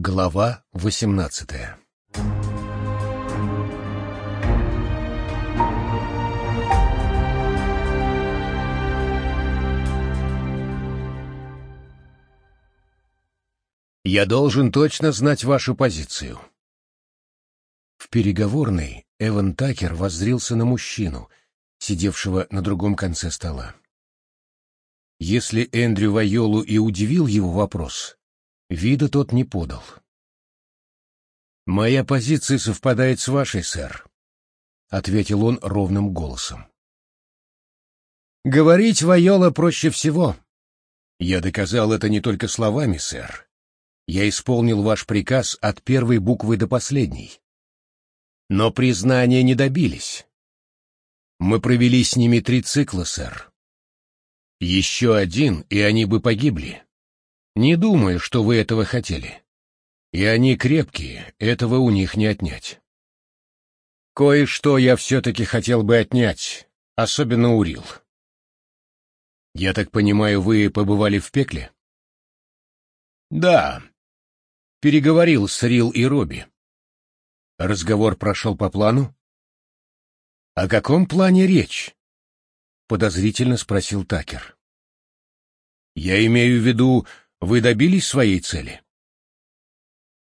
Глава восемнадцатая Я должен точно знать вашу позицию. В переговорной Эван Такер воззрился на мужчину, сидевшего на другом конце стола. Если Эндрю Вайолу и удивил его вопрос, вида тот не подал. «Моя позиция совпадает с вашей, сэр», — ответил он ровным голосом. «Говорить Вайола проще всего. Я доказал это не только словами, сэр. Я исполнил ваш приказ от первой буквы до последней. Но признания не добились. Мы провели с ними три цикла, сэр. Еще один, и они бы погибли. Не думаю, что вы этого хотели. И они крепкие, этого у них не отнять. Кое-что я все-таки хотел бы отнять, особенно Урил. Я так понимаю, вы побывали в пекле? Да, переговорил с Рил и Робби. Разговор прошел по плану? О каком плане речь? Подозрительно спросил Такер. Я имею в виду, вы добились своей цели?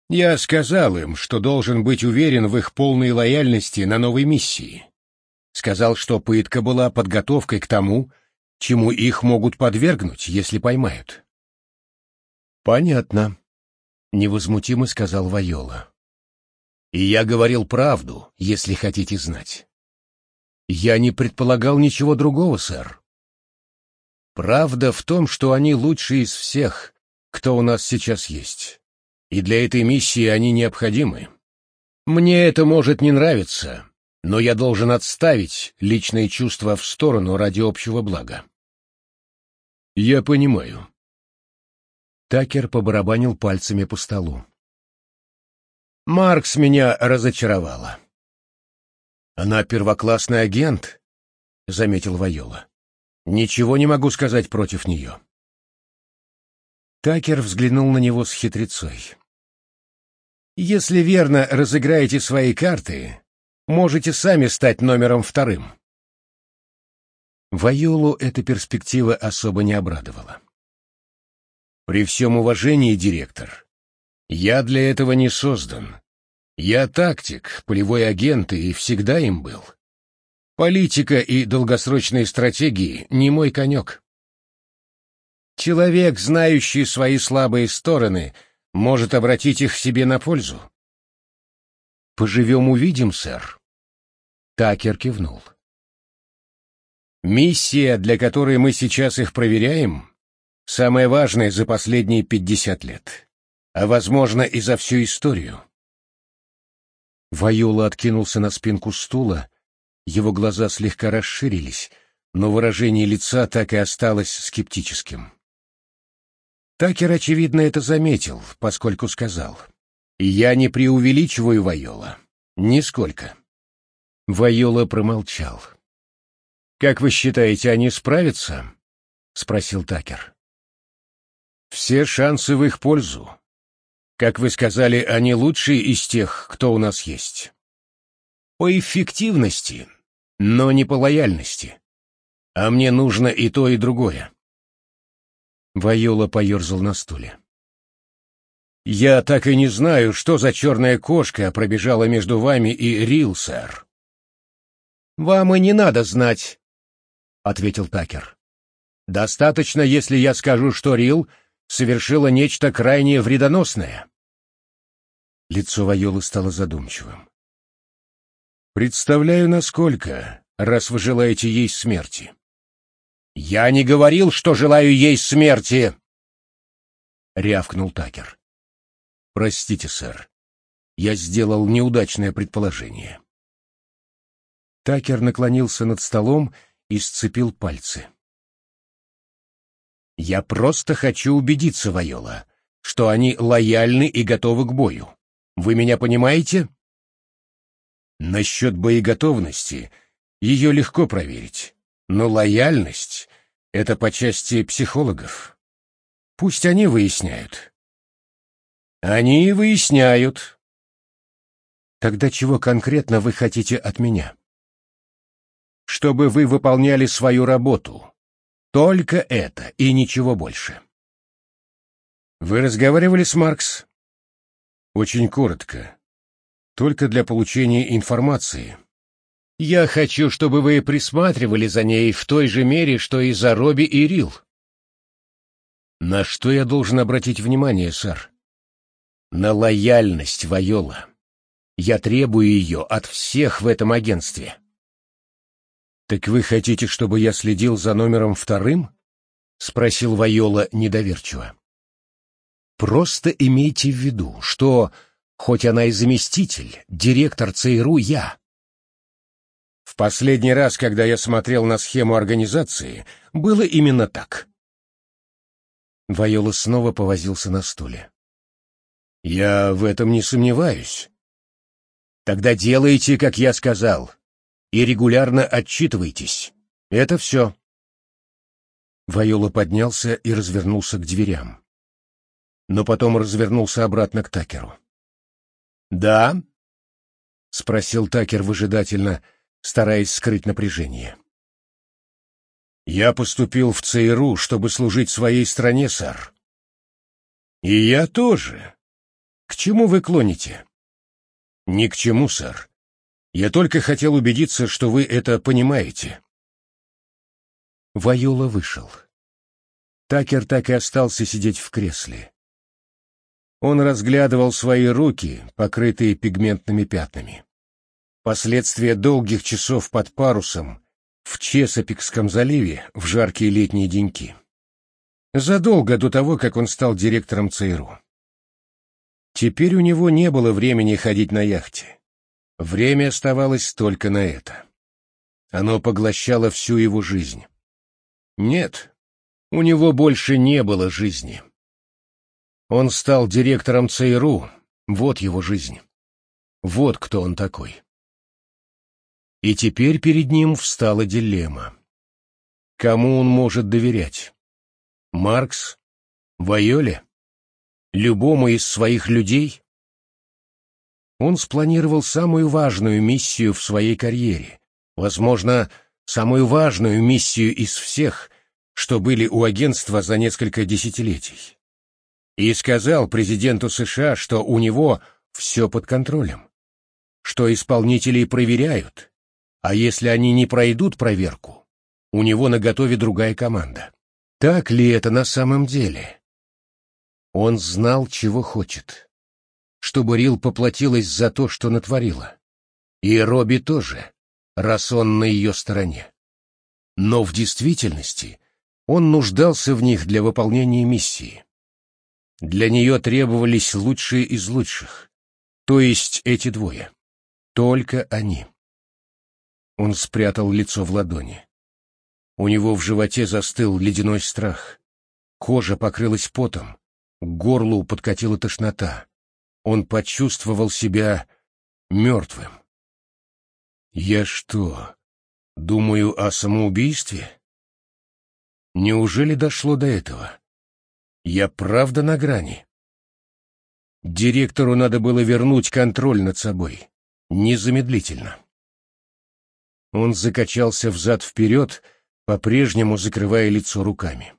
Я сказал им, что должен быть уверен в их полной лояльности на новой миссии. Сказал, что пытка была подготовкой к тому, чему их могут подвергнуть, если поймают. Понятно, — невозмутимо сказал Вайола. «И я говорил правду, если хотите знать. Я не предполагал ничего другого, сэр. Правда в том, что они лучшие из всех, кто у нас сейчас есть, и для этой миссии они необходимы. Мне это может не нравиться, но я должен отставить личные чувства в сторону ради общего блага». «Я понимаю», Такер побарабанил пальцами по столу. «Маркс меня разочаровала». «Она первоклассный агент», — заметил Вайола. «Ничего не могу сказать против нее». Такер взглянул на него с хитрецой. «Если верно разыграете свои карты, можете сами стать номером вторым». Вайолу эта перспектива особо не обрадовала. При всем уважении, директор, я для этого не создан. Я тактик, полевой агент и всегда им был. Политика и долгосрочные стратегии — не мой конек. Человек, знающий свои слабые стороны, может обратить их себе на пользу. «Поживем-увидим, сэр». Такер кивнул. «Миссия, для которой мы сейчас их проверяем, Самое важное за последние пятьдесят лет. А, возможно, и за всю историю. Вайола откинулся на спинку стула, его глаза слегка расширились, но выражение лица так и осталось скептическим. Такер, очевидно, это заметил, поскольку сказал. «Я не преувеличиваю Вайола. Нисколько». Вайола промолчал. «Как вы считаете, они справятся?» — спросил Такер. Все шансы в их пользу. Как вы сказали, они лучшие из тех, кто у нас есть. По эффективности, но не по лояльности. А мне нужно и то, и другое. Вайола поерзал на стуле. «Я так и не знаю, что за черная кошка пробежала между вами и Рил, сэр». «Вам и не надо знать», — ответил Такер. «Достаточно, если я скажу, что Рил совершила нечто крайне вредоносное. Лицо Вайолы стало задумчивым. «Представляю, насколько, раз вы желаете ей смерти». «Я не говорил, что желаю ей смерти!» — рявкнул Такер. «Простите, сэр, я сделал неудачное предположение». Такер наклонился над столом и сцепил пальцы. Я просто хочу убедиться, Вайола, что они лояльны и готовы к бою. Вы меня понимаете? Насчет боеготовности ее легко проверить, но лояльность — это по части психологов. Пусть они выясняют. Они и выясняют. Тогда чего конкретно вы хотите от меня? Чтобы вы выполняли свою работу. Только это и ничего больше. Вы разговаривали с Маркс? Очень коротко. Только для получения информации. Я хочу, чтобы вы присматривали за ней в той же мере, что и за Робби и Рил. На что я должен обратить внимание, сэр? На лояльность Вайола. Я требую ее от всех в этом агентстве. Так вы хотите, чтобы я следил за номером вторым? Спросил Вайола недоверчиво. Просто имейте в виду, что, хоть она и заместитель, директор ЦРУ я. В последний раз, когда я смотрел на схему организации, было именно так. Вайола снова повозился на стуле. «Я в этом не сомневаюсь. Тогда делайте, как я сказал, и регулярно отчитывайтесь. Это все». Вайола поднялся и развернулся к дверям. Но потом развернулся обратно к Такеру. «Да?» — спросил Такер выжидательно, стараясь скрыть напряжение. Я поступил в ЦРУ, чтобы служить своей стране, сэр. И я тоже. К чему вы клоните? Ни к чему, сэр. Я только хотел убедиться, что вы это понимаете. Вайола вышел. Такер так и остался сидеть в кресле. Он разглядывал свои руки, покрытые пигментными пятнами. Последствия долгих часов под парусом в Чесопикском заливе в жаркие летние деньки. Задолго до того, как он стал директором ЦРУ. Теперь у него не было времени ходить на яхте. Время оставалось только на это. Оно поглощало всю его жизнь. Нет, у него больше не было жизни. Он стал директором ЦРУ, вот его жизнь. Вот кто он такой. И теперь перед ним встала дилемма. Кому он может доверять? Маркс? Вайоле? Любому из своих людей? Он спланировал самую важную миссию в своей карьере, возможно, самую важную миссию из всех, что были у агентства за несколько десятилетий. И сказал президенту США, что у него все под контролем, что исполнителей проверяют, а если они не пройдут проверку, у него наготове другая команда. Так ли это на самом деле? Он знал, чего хочет. Чтобы Рил поплатилась за то, что натворила. И Робби тоже, раз он на ее стороне. Но в действительности он нуждался в них для выполнения миссии. Для нее требовались лучшие из лучших, то есть эти двое. Только они. Он спрятал лицо в ладони. У него в животе застыл ледяной страх. Кожа покрылась потом, к горлу подкатила тошнота. Он почувствовал себя мертвым. «Я что, думаю о самоубийстве?» Неужели дошло до этого? Я правда на грани. Директору надо было вернуть контроль над собой. Незамедлительно. Он закачался взад-вперед, по-прежнему закрывая лицо руками.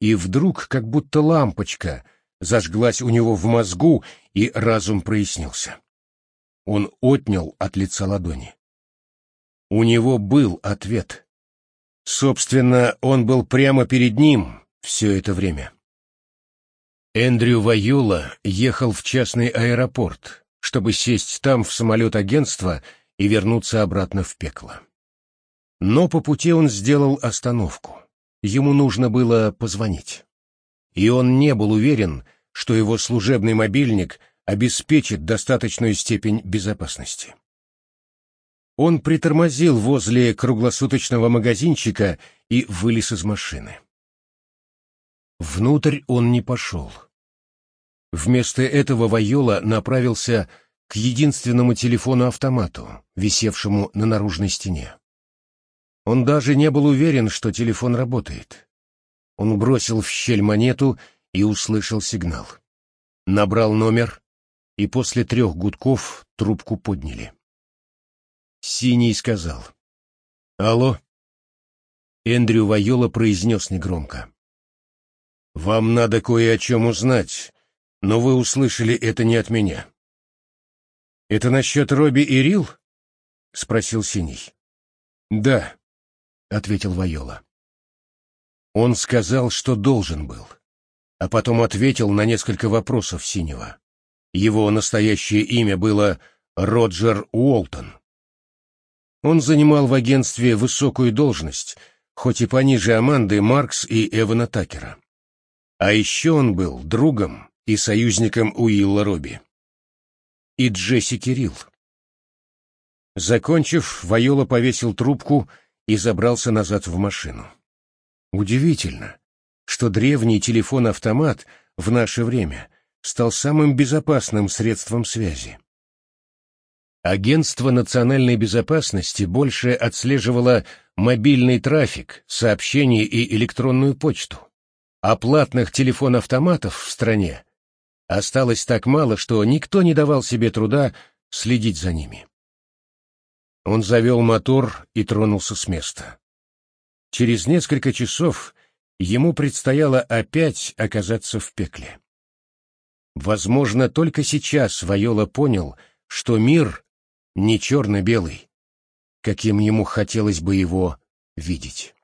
И вдруг, как будто лампочка, зажглась у него в мозгу, и разум прояснился. Он отнял от лица ладони. У него был ответ. Собственно, он был прямо перед ним все это время. Эндрю Вайола ехал в частный аэропорт, чтобы сесть там в самолет агентства и вернуться обратно в пекло. Но по пути он сделал остановку. Ему нужно было позвонить. И он не был уверен, что его служебный мобильник обеспечит достаточную степень безопасности. Он притормозил возле круглосуточного магазинчика и вылез из машины. Внутрь он не пошел. Вместо этого Вайола направился к единственному телефону-автомату, висевшему на наружной стене. Он даже не был уверен, что телефон работает. Он бросил в щель монету и услышал сигнал. набрал номер, и после трех гудков трубку подняли. Синий сказал. «Алло?» Эндрю Вайола произнес негромко. «Вам надо кое о чем узнать, но вы услышали это не от меня». «Это насчет Робби и Рил?» — спросил Синий. «Да», — ответил Вайола. Он сказал, что должен был, а потом ответил на несколько вопросов Синего. Его настоящее имя было Роджер Уолтон. Он занимал в агентстве высокую должность, хоть и пониже Аманды, Маркс и Эвана Такера. А еще он был другом и союзником Уилла Робби. И Джесси Кирилл. Закончив, Вайола повесил трубку и забрался назад в машину. Удивительно, что древний телефон-автомат в наше время стал самым безопасным средством связи. Агентство национальной безопасности больше отслеживало мобильный трафик, сообщения и электронную почту. А платных телефон-автоматов в стране осталось так мало, что никто не давал себе труда следить за ними. Он завел мотор и тронулся с места. Через несколько часов ему предстояло опять оказаться в пекле. Возможно, только сейчас Вайола понял, что мир не черно-белый, каким ему хотелось бы его видеть.